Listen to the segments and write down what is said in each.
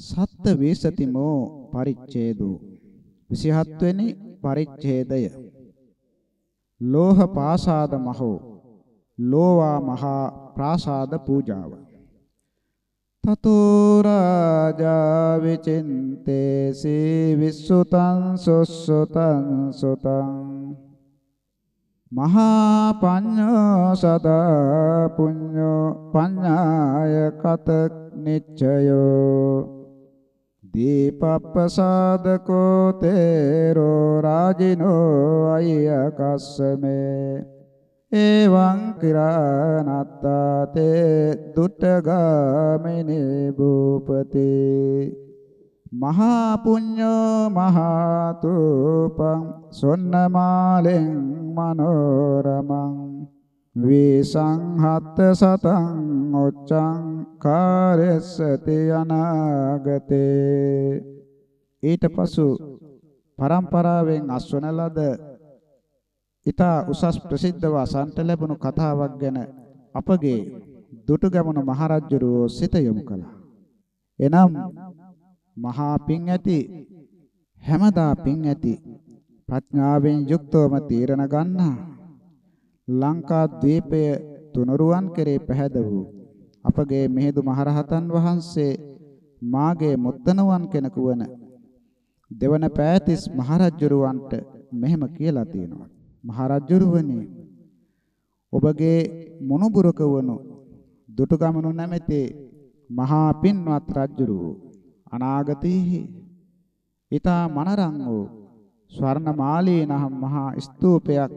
සත්ත වේසතිමෝ පරිච්ඡේදෝ. 27 වෙනි පරිච්ඡේදය. ලෝහ පාසාද මහෝ. ලෝවා මහා ප්‍රාසාද පූජාව. තතෝ රාජා විචින්තේසි විසුතං සොස්සතං සොතං. මහා පඤ්ඤෝ සදා පුඤ්ඤෝ පඤ්ඤාය කත නිච්චයෝ දීපප්පසාදකෝ තේරෝ රාජිනෝ අයකස්සමේ එවං කිරානත්තා තේ දුට්ටගාමිනී භූපති. මහා පුඤ්ඤෝ මහා තූපං සොන්නමාලෙන් මනෝරමං. විසංහත් සතං ඔච්ඡං කාරස්සති අනාගතේ ඊට පසු පරම්පරාවෙන් අස්වන ලද ඊතා උසස් ප්‍රසිද්ධව අසන්ට ලැබුණු කතාවක් ගැන අපගේ දුටුගැමුණු මහරජුරෝ සිත යොමු කළා. එනම් මහා පිං ඇති හැමදා පිං ඇති ප්‍රඥාවෙන් යුක්තවම තීරණ ගන්නා ලංකා ද්වීපය තුනුරුවන් කෙරේ පැහැද වූ අපගේ මිහිඳු මහරහතන් වහන්සේ මාගේ මුත්තණුවන් කෙනෙකු වන දෙවන පෑතිස් මහරජුරවන්ට මෙහෙම කියලා තියෙනවා. මහරජුරුවනි ඔබගේ මොනුබුරක වනු දුටුගමනු නැමැති මහා පින්වත් රජුරු අනාගතයේ ඊතා මනරං වූ ස්වර්ණමාලී නම් මහා ස්තූපයක්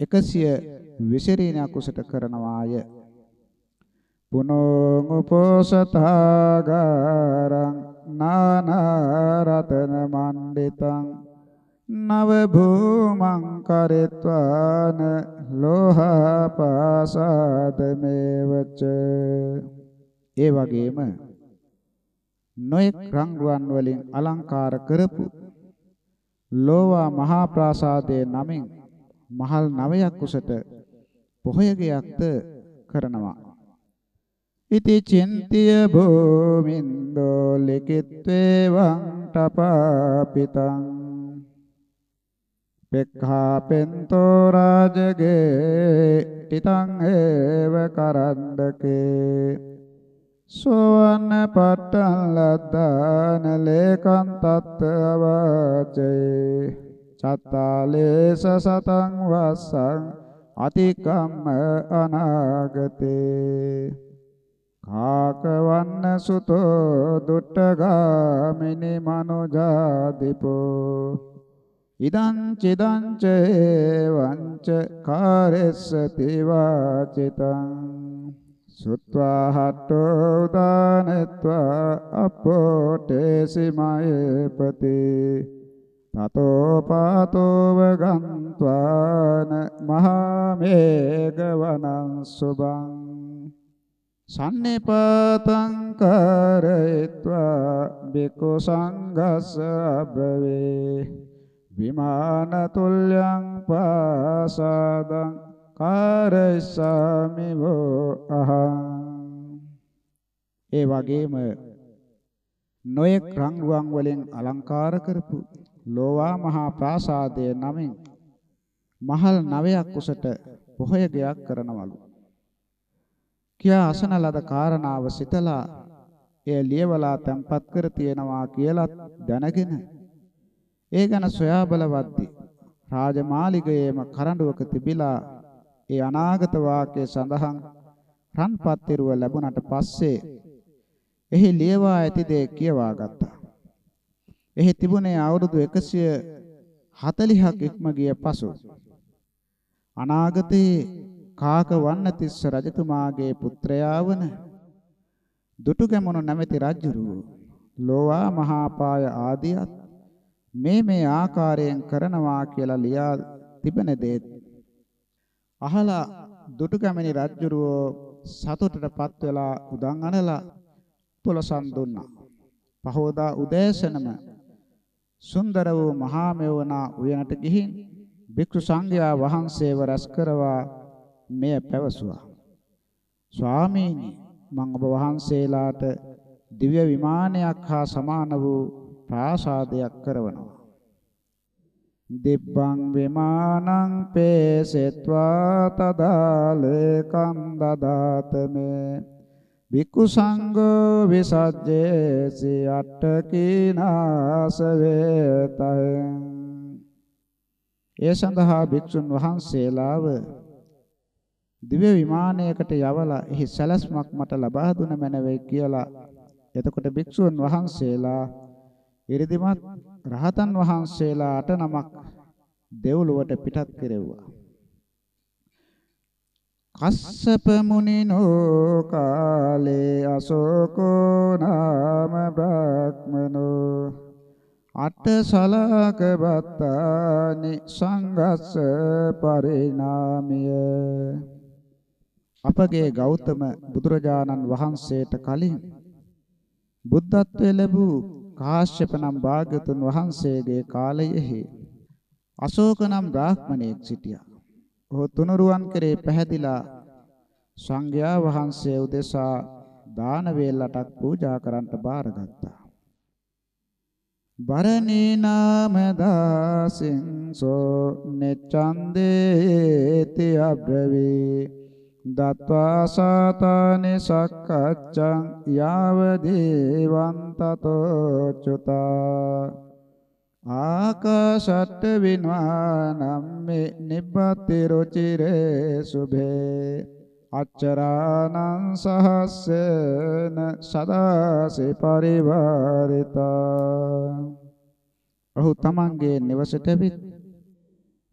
120 කුසට කරනවාය. පුනෝ උපෝසතාගාරං නානරතන මණ්ඩිතං නව භූමං කරත්වාන ලෝහපාසාදමේවච. ඒ වගේම නොයෙක් රංගුවන් වලින් අලංකාර කරපු ලෝවා මහා ප්‍රාසාදයේ නමින් මහල් නවයක් උසට පොහොයගයක්ද කරනවා. ඉති චින්තිය භූමින්දෝ ලිකිත්වේ වං තපාපිතං. පෙක්ඛාපෙන්තෝ රාජගේ තිතං ඒව කරන්දකේ. සෝවන්න පට්ටන් ලද්දාන ලේකං තත්ත අවචේ චත්තාලේස සතං වස්සං අතිකම්ම අනාගතේ. කාකවන්න සුතෝ දුට්ටගාමිනි මනුජාදිපෝ ඉදං චිදං ච වංච කාරෙස්සති වාචිතං. සුත්වා හට්ටෝ දානත්වා අපෝටේසි මයපති තතෝ පාතෝව ගන්්වාන මහා මේඝවනං සුභං සන්නේපතං කරේत्वा බිකු සංඝස්ස අබ්‍රවේ විමාන තුල්‍යං පාසාදං කාරස්සාමි වෝ අහං ඒ වගේම නොයෙක් රංගුවන් වලින් අලංකාර කරපු ලෝවා මහා ප්‍රාසාදයේ නමින් මහල් නවයක් උසට පොහොය ගයක් කරනවලු කියා අසන ලද කාරණාව සිතලා එය ලියවලා තැන්පත් කර තියෙනවා කියලා දැනගෙන ඒ ගැන සොයා බලවද්දී රාජමාලිගයේම කරඬුවක තිබිලා ඒ අනාගත වාක්‍යය සඳහන් රන්පත්තිරුව ලැබුණට පස්සේ එහි ලියවා ඇති දේ කියවා ගත්තා. එහි තිබුණේ අවුරුදු 140ක් ඉක්ම ගිය පසු අනාගතයේ කාක වන්නතිස්ස රජතුමාගේ පුත්‍රයා වන දුටුගැමුණු නැමැති රජුරු ලෝවා මහාපාය ආදියත් මේ මේ ආකාරයෙන් කරනවා කියලා ලියා තිබෙන දේ අහලා දුටුගැමුණි රජුරුව සතුටටපත් වෙලා උදන් අනලා පොලසන් දුන්නා. පහෝදා උදෑසනම සුන්දර වූ මහා මෙවණා උයනට ගිහින් භික්ෂු සංඝයා වහන්සේව රැස් කරවා මෙය පැවසුවා. ස්වාමීනි මම ඔබ වහන්සේලාට දිව්‍ය විමානයක් හා සමාන වූ ප්‍රාසාදයක් කරවනවා. දිබ්බං විමානං පේසෙත්වා තදාලේ කන්දදාතමේ වික්ඛු සංඝෝ විසජ්ජේසි අට්ඨකීනාස වේතං ඒ සඳහා භික්ෂුන් වහන්සේලාව දිව්‍ය විමානයකට යවලා එහි සැලැස්මක් මට ලබා දුන මැනවේ කියලා එතකොට භික්ෂුන් වහන්සේලා ඉරිදිමත් රහතන් වහන්සේලා අට නමක් දෙව්ලොවට පිටත් කෙරෙව්වා. කස්සප මුනිනෝ කාලේ අශෝකෝ නාම බ්‍රහ්මනෝ අට සලක බත්තානි සංඝස්ස පරිණාමිය අපගේ ගෞතම බුදුරජාණන් වහන්සේට කලින් බුද්ධත්වයේ ලැබූ කාශ්‍යප නම් භාග්‍යතුන් වහන්සේගේ කාලයෙහි අශෝක නම් බ්‍රාහ්මණයෙක් සිටියා. ඔහු තුනුරුවන් කෙරේ පැහැදිලා සංඝයා වහන්සේ උදෙසා දාන වේලටක් පූජා කරන්නට බාරගත්තා. බරණී නාම දාසින් සෝ නෙච්ඡන්දේති අබ්‍රවේ දත්වා සාතානි සක්කච්ඡං යාව දේවං තතෝ චුතා ආකාශට්ට වින්වානම් මේ නිබ්බති රුචිරේ සුභේ අච්චරානං සහස්සන සදාසි පරිවාරිතා ඔහු තමන්ගේ නිවසට විත්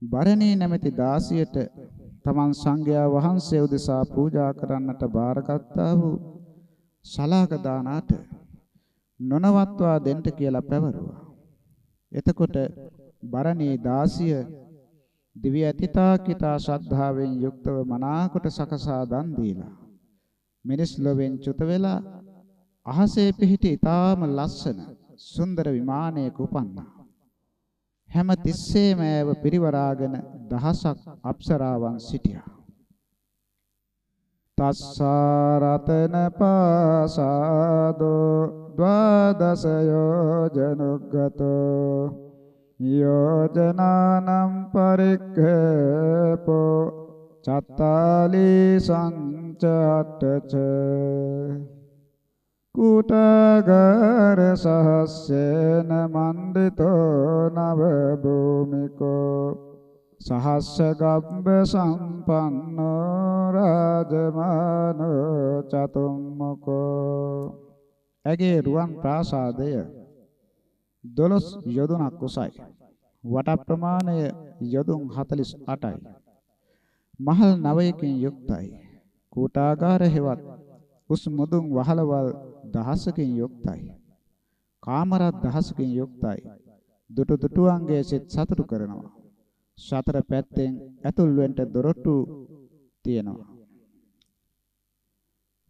බරණී නැමැති දාසියට තමන් සංඝයා වහන්සේ උදෙසා පූජා කරන්නට බාරගත්තා වූ සලාක දානාට නොනවත්වා දෙන්න කියලා පැවරුවා. එතකොට බරණී දාසිය දිව්‍ය අතිතාකිතා ශ්‍රද්ධාවෙන් යුක්තව මනාකොට සකසා දන් දීලා මිනිස් ලොවෙන් චුත වෙලා අහසේ පිහිටි ඊටාම ලස්සන සුන්දර විමානයක උපන්නා. හැම තිස්සේම ඇව පිරිවරාගෙන දහසක් අප්සරාවන් සිටියා. තස්සාරතන පාසාදෝ ද්වාදස යෝජනුග්ගතෝ යෝජනානම් පරික්ඛපෝ චත්තාලි සංචාට්ඨච කුටගර සහස්සේන මණ්ඩිතෝ නව භූමිකෝ සහස්ස ගබ්බ සම්පන්නෝ රාජමානෝ චතුම්මකෝ. ඇගේ රුවන් ප්‍රාසාදය. 12 යොදුනක් උසයි වට ප්‍රමාණය යොදුන් 48යි මහල් නවයකින් යුක්තයි කූටාගාර හෙවත් උස් මුදුන් වහලවල් දහසකින් යුක්තයි. කාමරත් දහසකින් යුක්තයි. දුටු දුටුවන්ගේ සිත් සතුටු කරනවා. සතර පැත්තෙන් ඇතුල් වෙන්න දොරටු තියෙනවා.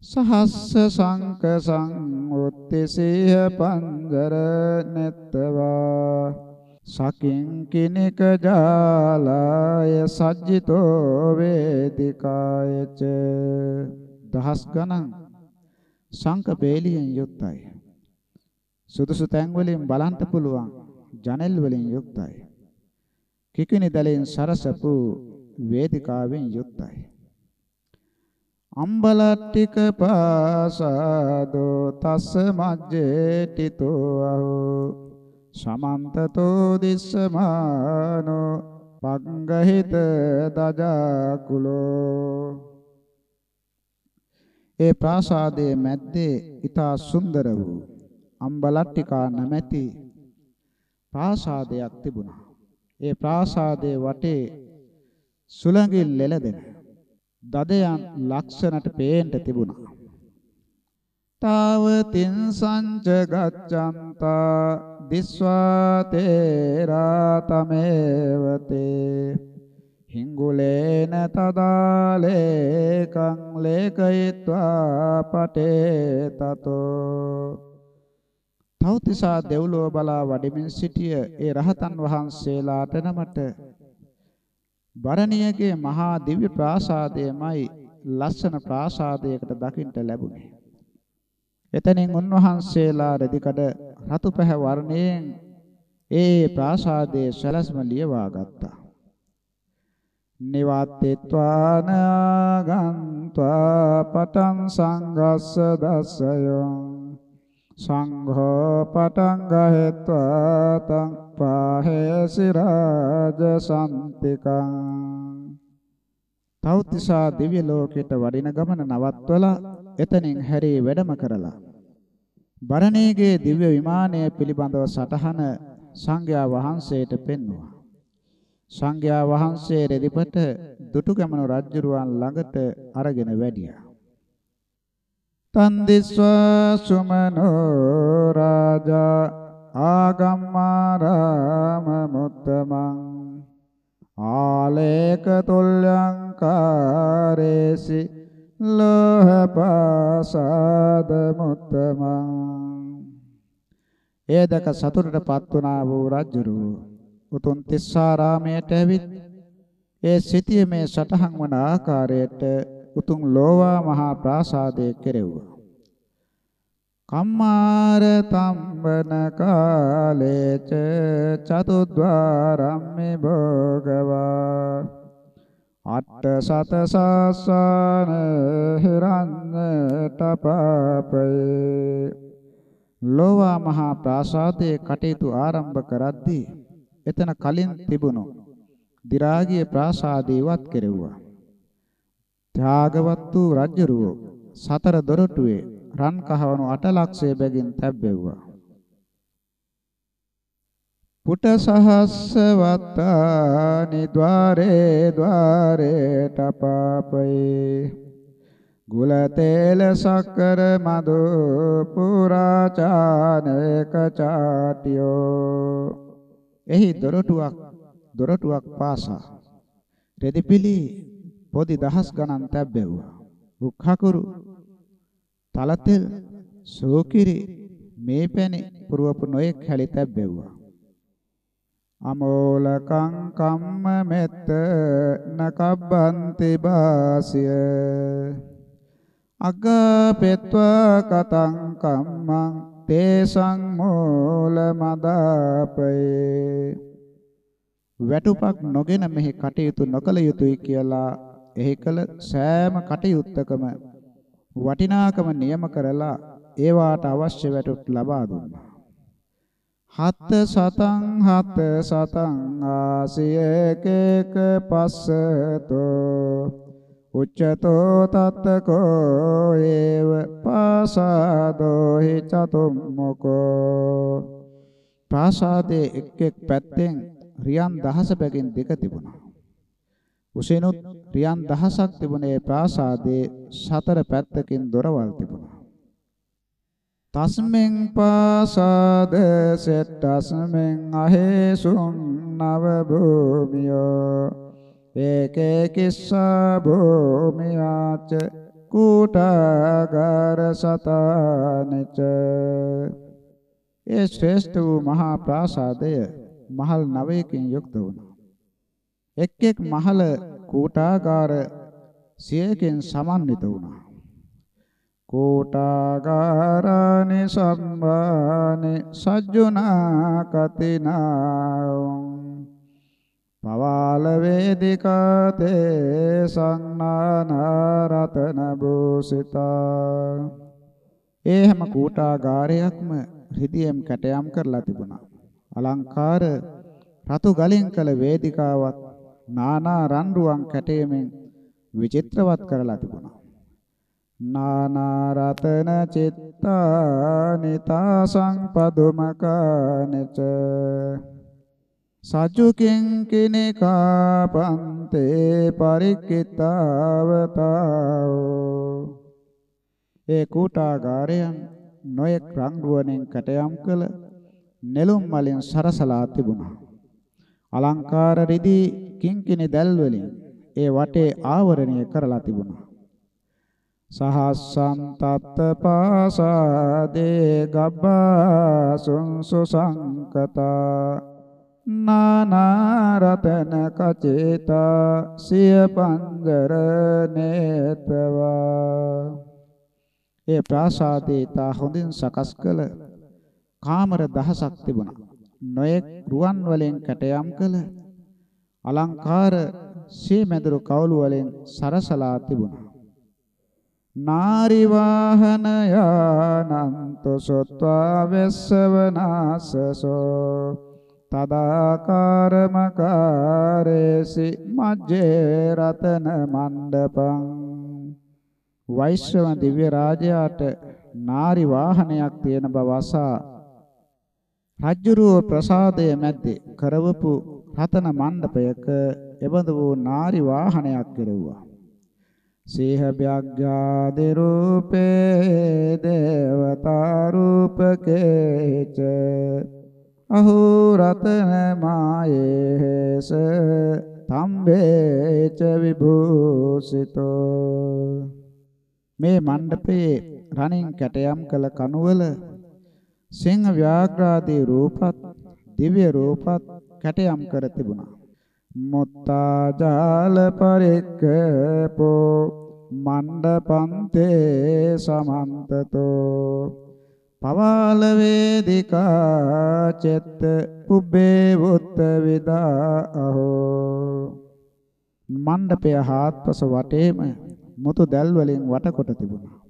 සහස්ස සංක සංඋත්තිසීහ පංජර නෙත්තවා සකින් කිනික ජාලාය සජ්ජිතෝ වේදිකායච දහස් ගණන් ශංක බේලියෙන් යුක්තයි. සුදුසු තැන් වලින් බලන්න පුළුවන් ජනෙල් වලින් යුක්තයි. කිකිනි දලෙන් සරසපු වේදිකාවෙන් යුක්තයි. අම්බලට්ටික පාසාදෝ තස්ස මජ්ජේ තිතෝ අහෝ සමන්තතෝ දිස්සමානෝ පංගහිත දජාකුලෝ ඒ ප්‍රාසාදයේ මැද්දේ ඊතා සුන්දර වූ අම්බලට්ටිකා නැමැති ප්‍රාසාදයක් තිබුණා. ඒ ප්‍රාසාදයේ වටේ සුළඟින් ලෙලදෙන දදයන් ලක්ෂණට පේන්න තිබුණා. තාව තින් සංච ගච්ඡන්තා දිස්වා තේරා තමේවතේ හිංගුලේන තදාලේකං ලේකයිत्वा පටේ තතෝ තෞතිසා දෙව්ලොව බලා වඩමින් සිටිය ඒ රහතන් වහන්සේලාට නමට බරණියගේ මහා දිව්‍ය ප්‍රාසාදයමයි ලස්සන ප්‍රාසාදයකට දකින්ට ලැබුණේ එතනින් උන්වහන්සේලා රෙදිකඩ රතු පැහැ වර්ණයෙන් ඒ ප්‍රාසාදයේ සැලැස්ම ලියවා ගත්තා. නිවාත්තේත්වාන ගන්්වා පටං සංගස්ස දස්සයං සංඝෝ පටං ගහෙත්වා තං පාහේසි රාජ සම්තිකං තෞතිසා දිව්‍ය ලෝකයට වඩින ගමන නවත්වලා එතනින් හැරී වැඩම කරලා බරණේගේ දිව්‍ය විමානය පිළිබඳව සටහන සංඝයා වහන්සේට පෙන්වුවා. සංඝයා වහන්සේ රෙදිපට දුටුගැමුණු රජුරුවන් ළඟට අරගෙන වැඩියා. තන් දිස්වා සුමනෝ රාජා ආගම්මාරාම මුත්තමං ආලේක තුල්‍යං කාරේසි ලෝහපාසාද මුත්තමං එයදක සතුටටපත් වුණා වූ රජුරු උතුම් තිස්සාරාමයට ඇවිත් ඒ සිටියේ සටහන් වන ආකාරයට උතුම් ලෝවා මහා ප්‍රාසාදයේ කෙරෙව්වා. කම්මාර තම්බන කාලේච චතුද්වාරම්මි භෝගවා. අට්ඨ සත සාසන හිරන්න තපාපේ ලෝවා මහා ප්‍රාසාදයේ කටයුතු ආරම්භ කරද්දී එතන කලින් තිබුණු දි รา ගිය ප්‍රාසාදේ ඉවත් කෙරෙව්වා. ත්‍යාගවත් වූ රජ්ජුරුවෝ සතර දොරටුවේ රන් කහවණු 8 ලක්ෂය බැගින් තැබෙව්වා. පුට සහස්සවත්තානි ద్వාරේ ద్వාරේ තපාපේ ගුල තේල සක්කර මදු පුරාචානක ചാටියෝ එහි දොරටුවක් දොරටුවක් පාසා. රෙදිපිලි පොදි දහස් ගණන් තැබෙව්වා උක්හකුරු තලතෙල් සෝකිරි මේ පැණි පුරවපු නොයෙක් හැලි තැබෙව්වා අමෝලකං කම්ම මෙත්ත නකබ්බන්ති බාසිය අග්ගපෙත්වා කතං කම්මං තේසං මූල මදාපේ වැටුපක් නොගෙන මෙහි කටයුතු නොකළ යුතුයි කියලා එහි කළ සෑම කටයුත්තකම වටිනාකම නියම කරලා ඒවාට අවශ්‍ය වැටුප් ලබා දුන්නා. හත් සතං හත් සතං ආසියකේක පස්සතෝ උච්චතෝ තත්තකෝ ඒව පාසාදෝ හි චතුම්මකෝ ප්‍රාසාදයේ එක් එක් පැත්තෙන් රියන් දහස බැගින් දෙක තිබුණා. උසෙනුත් රියන් දහසක් තිබුණේ ප්‍රාසාදයේ සතර පැත්තකින් දොරවල් තිබුණා. තස්මෙන් පාසාද සෙට්ටස්මෙන් අහේසුන් නව භූමියෝ ඒකේ කිස්සා භූමියාච කූටාගාර සතානච ඒ ශ්‍රේෂ්ඨ වූ මහා ප්‍රාසාදය මහල් නවයකින් යුක්ත වුණා. එක් එක් මහල කූටාගාර සියයකින් සමන්විත වුණා. කෝටාගාරානි සම්බානි සජ්ජුනා කතිනා පවාල වේදිකා තේ සංනාන රතන භූසිතා. ඒ හැම කූටාගාරයක්ම රිදියම් කැටයම් කරලා තිබුණා. අලංකාර රතු ගලින් කළ වේදිකාවක් නානා රන්රුවන් කැටයමින් විචිත්‍රවත් කරලා තිබුණා. නානා රතන චිත්තානිතා සංපදුමකනච සජුකින් කිනිකා පන්තේ පරික්කිතාවතාවෝ. ඒ කූටාගාරයන් නොයෙක් රංගුවනෙන් කැටයම් කළ නෙළුම් මලින් සරසලා තිබුණා. අලංකාර රිදී කිංකිණි දැල් වලින් ඒ වටේ ආවරණය කරලා තිබුණා සහස්සම් තත්ත පාසාදේ ගබ්බා සුංසු සංකතා නානා රතන කචේතා සිය පංජර නේතවා ඒ ප්‍රාසාදයේ තා හොඳින් සකස් කළ කාමර දහසක් තිබුණා. නොයෙක් රුවන් වලින් කැටයම් කළ අලංකාර සීමෙදුරු කවුළු වලින් සරසලා තිබුණා. නාරි වාහන යානන්තෝ සොත්වා වෙස්සවනාසසෝ තදාකාරමකාරේසි මජ්ජේ රතන මණ්ඩපං වෛශ්‍රව දිව්‍ය රාජයාට නාරි වාහනයක් තියෙන බව අසා රජ්ජුරුව ප්‍රසාදයේ මැද්දේ කරවපු රතන මණ්ඩපයක එබඳු වූ නාරි වාහනයක් කෙරෙව්වා. සීහ භ්‍යග්ගාදි රූපේ දේවතා රූපකේච අහෝ රතන මායේස තම්බේච විභූසිතෝ මේ මණ්ඩපයේ රණින් කැටයම් කළ කණුවල සිංහ ව්‍යාග්‍රාදී රූපත් දිව්‍ය රූපත් කැටයම් කර තිබුණා. මුත්තා ජාල පරික්කපෝ මණ්ඩපන්තේ සමන්තතෝ පවාල වේදිකා චෙත්ත පුබ්බේ වුත්ත විදා අහෝ මණ්ඩපය හාත්පස වටේම මුතු දැල් වලින් වටකොට තිබුණා.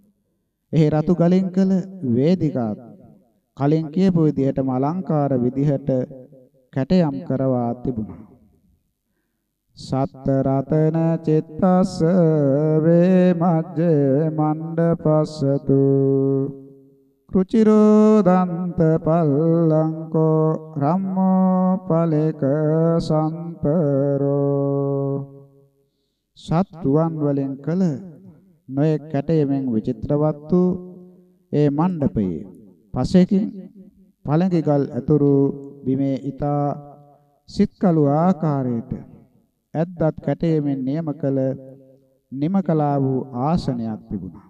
එහි රතු ගලින් කළ වේදිකාත් කලින් කියපු විදිහටම අලංකාර විදිහට කැටයම් කරවා තිබුණා. සත්ත රතන චිත්තස්ස වේ මජ්ජේ මණ්ඩපස්සතු රුචිරෝ දන්ත පල්ලංකෝ රම්මෝ පලේක සම්පරෝ සත්තුවන් වලින් කළ නොයෙක් කැටයමෙන් විචිත්‍රවත් වූ ඒ මණ්ඩපයේ පසෙකින් පළඟිගල් ඇතුරු බිමේ ඊතා සිත්කලු ආකාරයට ඇද්දත් කැටයමෙන් නියම කළ නිම කලා වූ ආසනයක් තිබුණා.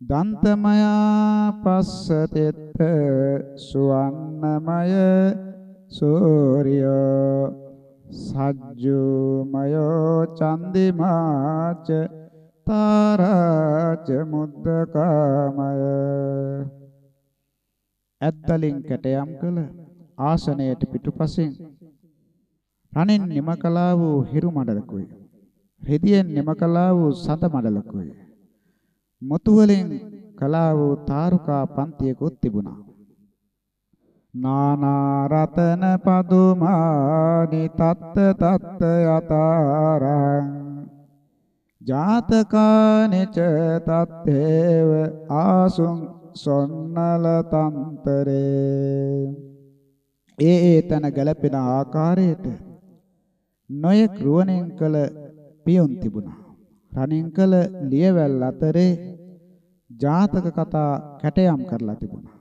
දන්තමයා පස්සතෙත්ත සුවන්නමය සූර්යෝ සජ්ජුමයෝ චන්දිමාච තාරාච මුද්දකාමය ඇත්තලින් කැටයම් කළ ආසනයට පිටුපසින් රණින් නිම කළා වූ හිරු මඩලකුයි. රෙදියෙන් නිම කළා වූ සඳ මඩලකුයි. මුතු වලින් කළා වූ තාරුකා පන්තියකුත් තිබුණා. නානා රතන පදුමානි තත්ත තත්ත යතරං. ජාතකානිච තත්තේව ආසුං සොන්නල තන්තරේ. ඒ ඒ තන ගැලපෙන ආකාරයට නොයෙක් රුවණෙන් කළ පියුම් තිබුණා. රණින් කළ ලියවැල් අතරේ ජාතක කතා කැටයම් කරලා තිබුණා.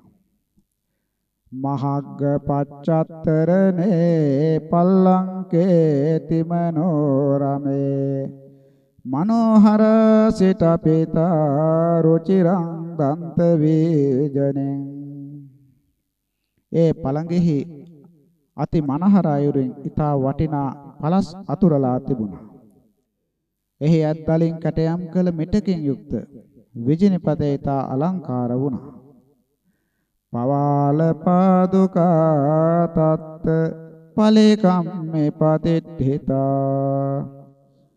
මහග්ග පච්චත්තරනේ පල්ලංකේ තිමනෝරමේ මනෝහර සිත පිතා රුචිරං දන්ත වේජනෙන් ඒ පළඟෙහි අති මනහර අයුරින් ඊතා වටිනා පලස් අතුරලා තිබුණා. එහි ඇත්දලින් කැටයම් කළ මෙටකින් යුක්ත විජිනපතේ ඊතා අලංකාර වුණා. පවාල පාදුකා තත්ත ඵලේකම්මේ පතිට්ඨිතා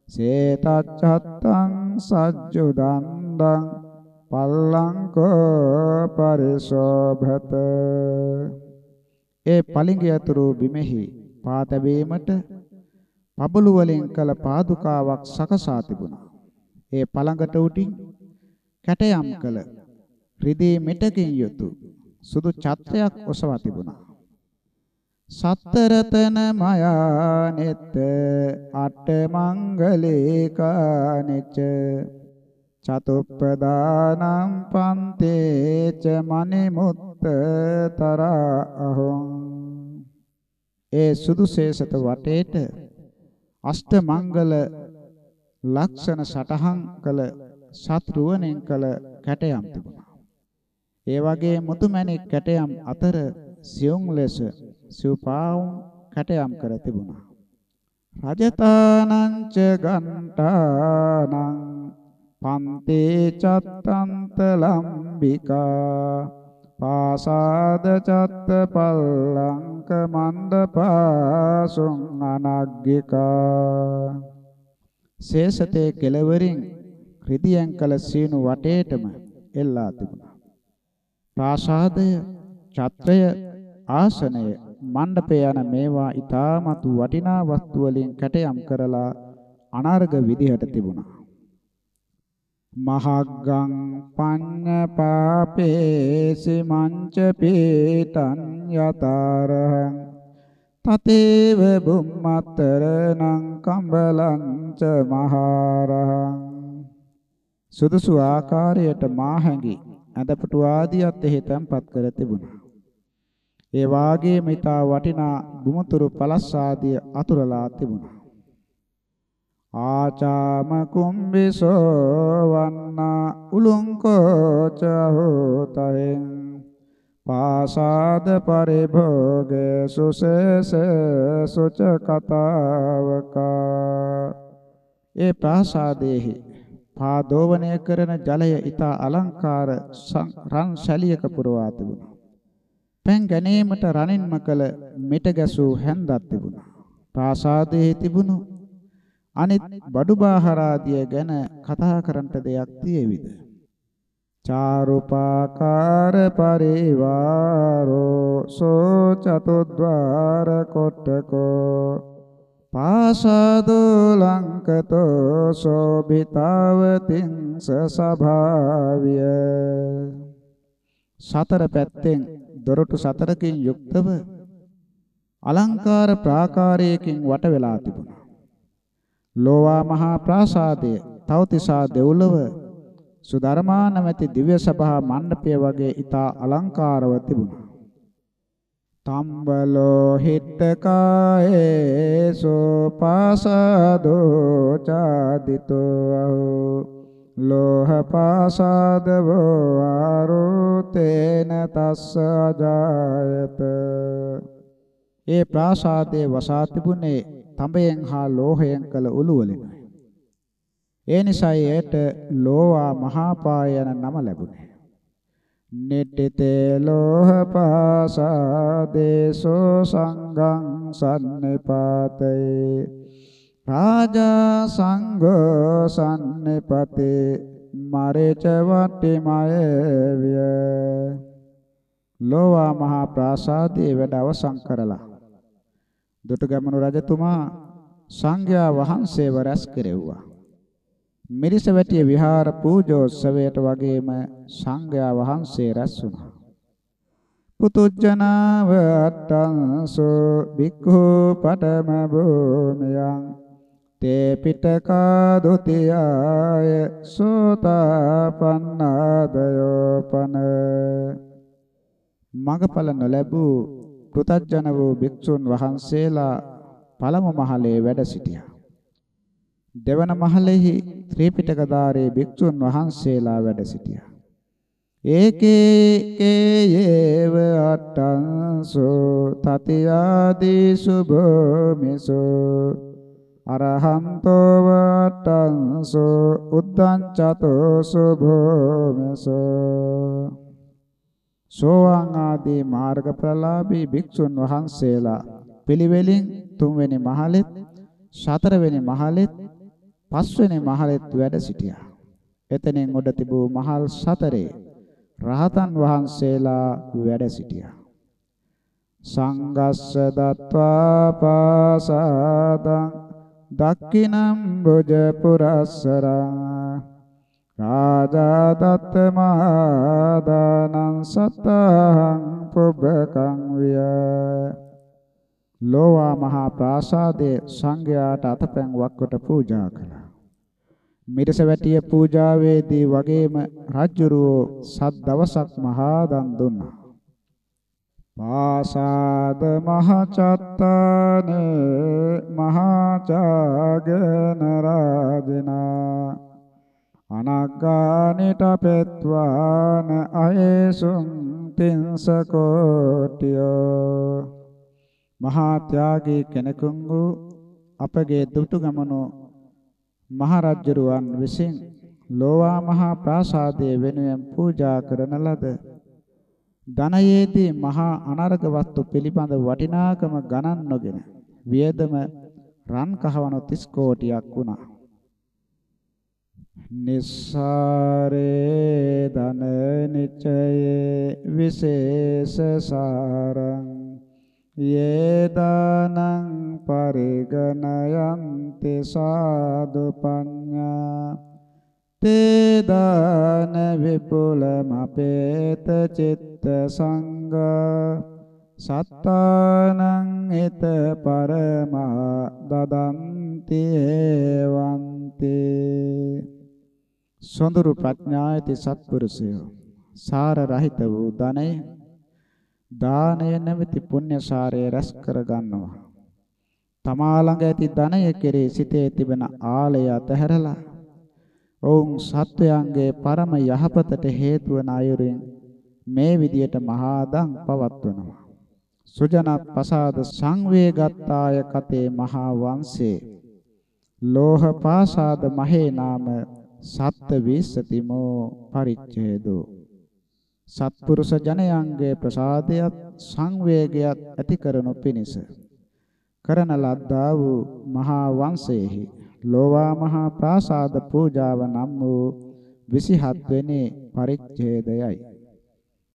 සේතච්ඡත්තං සජ්ජු දණ්ඩං පල්ලංකෝ පරිශෝභත ඒ පලිඟ යතුරු බිමෙහි පා තැබීමට පබළු වලින් කළ පාදුකාවක් සකසා තිබුණා. ඒ පළඟට උටින් කැටයම් කළ රිදී මෙටකින් යුතු සුදු ඡත්‍රයක් ඔසවා තිබුණා. සත්තරතන මයානෙත් අට මංගලේකානෙච චතුප්පදානං පන්තේච මනිමුත්තරා අහං ඒ සුදුසේසත වටේට අෂ්ට මංගල ලක්ෂණ සටහන් කළ සත්රුවණෙන් කළ කැටයම් තිබුණා. ඒ වගේ මුතුමැණික් කැටයම් අතර සියුම් ලෙස සිව්පාවුම් කැටයම් කර තිබුණා. රජතානං ච ගණ්ඨානං පන්තේ චත්තන්ත ලම්බිකා පාසාද චත්ත පල්ලංක මණ්ඩපාසුං අනග්ගිකා ශේෂතේ කෙලවරින් රිදියන් කළ සීනු වටේටම එල්ලා තිබුණා. ප්‍රාසාදය, ඡත්‍රය, ආසනය, මණ්ඩපය යන මේවා ඊ타මතු වටිනා වස්තු වලින් කැටයම් කරලා අනර්ග විදිහට තිබුණා. මහග්ගං පඤ්ඤ පාපේසි මංච පීතං යතරං තතේව බුම්මතරණං කම්බලං ච මහරහං සුදුසු ආකාරයට මාහැඟි අදපටු ආදියත් එහි තැන්පත් කර තිබුණා. ඒ වාගේ මිතා වටිනා බුමුතුරු පලස් ආදිය අතුරලා තිබුණා. ආචාම කුම්බිසෝ වන්නා උලුංකෝච හෝතයෙන් පාසාද පරිභෝගේ සුසේස සුච කතාවකා ඒ ප්‍රාසාදයේහි පාදෝවණය කරන ජලය ඊතා අලංකාර රන් සැලියක පුරවා තිබුණා. පෙන් ගැනීමට රණින්ම කළ මිට ගැසූ හැන්දක් තිබුණා. ප්‍රාසාදයේ තිබුණු අනිත් බඩුබාහරාදිය ගැන කතා කරන්නට දෙයක් තියෙවිද? චාරුපාකාර පරිවාරෝ සෝ චතුද්වාර කොට්ටකෝ පාසාදෝ ලංකතෝ සෝභිතාවතිංස සභාවිය සතර පැත්තෙන් දොරටු සතරකින් යුක්තව අලංකාර ප්‍රාකාරයකින් වට වෙලා තිබුණා ලෝවා මහා ප්‍රාසාදය තවතිසා දෙව්ලොව සුධර්මා නැමැති දිව්‍ය සභා මණ්ඩපය වගේ ඊතා අලංකාරව තිබුණා. තම්බලෝ හිට්ටකායේසෝ පාසාදෝ චාදිතෝ අහෝ ලෝහ පාසාදවෝ ආරෝතේන තස්ස අජායත ඒ ප්‍රාසාදයේ වසා තිබුණේ තඹයෙන් හා ලෝහයෙන් කළ උළු වලිනුයි. ඒ නිසා එයට ලෝවා මහාපාය යන නම ලැබුණේ. නිට්ඨිතේ ලෝහපාසාදේසෝ සංඝං සම්නිපාතේ රාජා සංඝෝ සම්නිපතේ මරේච වට්ටිමය විය ලෝවා මහා ප්‍රාසාදයේ වැඩ අවසන් කරලා දුටුගැමුණු රජතුමා සංඝයා වහන්සේව රැස් කෙරෙව්වා. මිරිස වැටිය විහාර පූජෝත්සවයට වගේම සංඝයා වහන්සේ රැස් වුණා. පුතුජනාව අට්ටංසෝ බික්ඛු පඨම භූමියං තේ පිටකා ဒ ුතියාය සෝතාපන්නාදයෝපන මගපල නොලැබූ කෘතඥ වූ භික්ෂුන් වහන්සේලා පළමු මහලේ වැඩ සිටියා. දෙවන මහලෙහි ත්‍රිපිටකධාරී භික්ෂුන් වහන්සේලා වැඩ සිටියා. ඒකේ කේයේව අට්ටංසෝ තතියාදී සුභමිසෝ අරහන්තෝ වට්ටංසෝ උද්දං චතෝ සුභමිසෝ සෝවාන් ආදී මාර්ගඵලලාභී භික්ෂුන් වහන්සේලා පිළිවෙලින් තුන්වෙනි මහලෙත් හතරවෙනි මහලෙත් පස්වෙනි මහලෙත් වැඩ සිටියා. එතනින් උඩ තිබූ මහල් සතරේ රහතන් වහන්සේලා වැඩ සිටියා. සංගස්ස දත්වා පාසාදං දක්ඛිනම් බුජ පුරස්සරං රාජා දත්ත මහදානං සතං පුබ්බකං විය ලෝවා මහා ප්‍රාසාදයේ සංඝයාට අතපැන් වක්කොට පූජා කළා. මිරිසවැටිය පූජාවේදී වගේම රජ්ජුරුවෝ සත් දවසක් මහා දන් දුන්නා. පාසාද මහචත්තානේ මහාචාගන රාජනා අනග්ගානිට පෙත්වාන අයසුම් තින්ස කෝටියෝ මහා ත්‍යාගී කෙනෙකුන් වූ අපගේ දුටු ගමනෝ මහරජුරුවන් විසින් ලෝවා මහා ප්‍රාසාදයේ වෙනුවෙන් පූජා කරන ලද ධනයේදී මහා අනර්ග වස්තු පිළිබඳ වටිනාකම ගණන් නොගෙන වියදම රන් කහවණු 30 කෝටියක් වුණා. නිස්සාරේ ධන නිචයේ විශේෂ සාරං යේ දානං පරිගණයන්ති සාදු පඤ්ඤා තේ දාන විපුලමපේත චිත්ත සංඝා සත්තානං හිත පරමා දදන්ති හේවන්ති සොඳුරු ප්‍රඥායති සත්පුරුෂයෝ. සාර රහිත වූ ධනය දානය නැමැති පුණ්‍ය සාරය රැස් කර ගන්නවා. තමා ළඟ ඇති ධනය කෙරේ සිතේ තිබෙන ආලය අතහැරලා ඔවුන් සත්වයන්ගේ පරම යහපතට හේතු වන අයුරින් මේ විදියට මහා දන් පවත්වනවා. සුජනත් පසාද සංවේගත්තාය කතේ මහා වංශේ. ලෝහ පාසාද මහේ නාම සත්ත විස්සතිමෝ පරිච්ඡේදෝ. සත්පුරුෂ ජනයන්ගේ ප්‍රසාදයත් සංවේගයත් ඇති කරනු පිණිස කරන ලද්දා වූ මහා වංශයේහි ලෝවා මහා ප්‍රාසාද පූජාව නම් වූ 27 වෙනි පරිච්ඡේදයයි.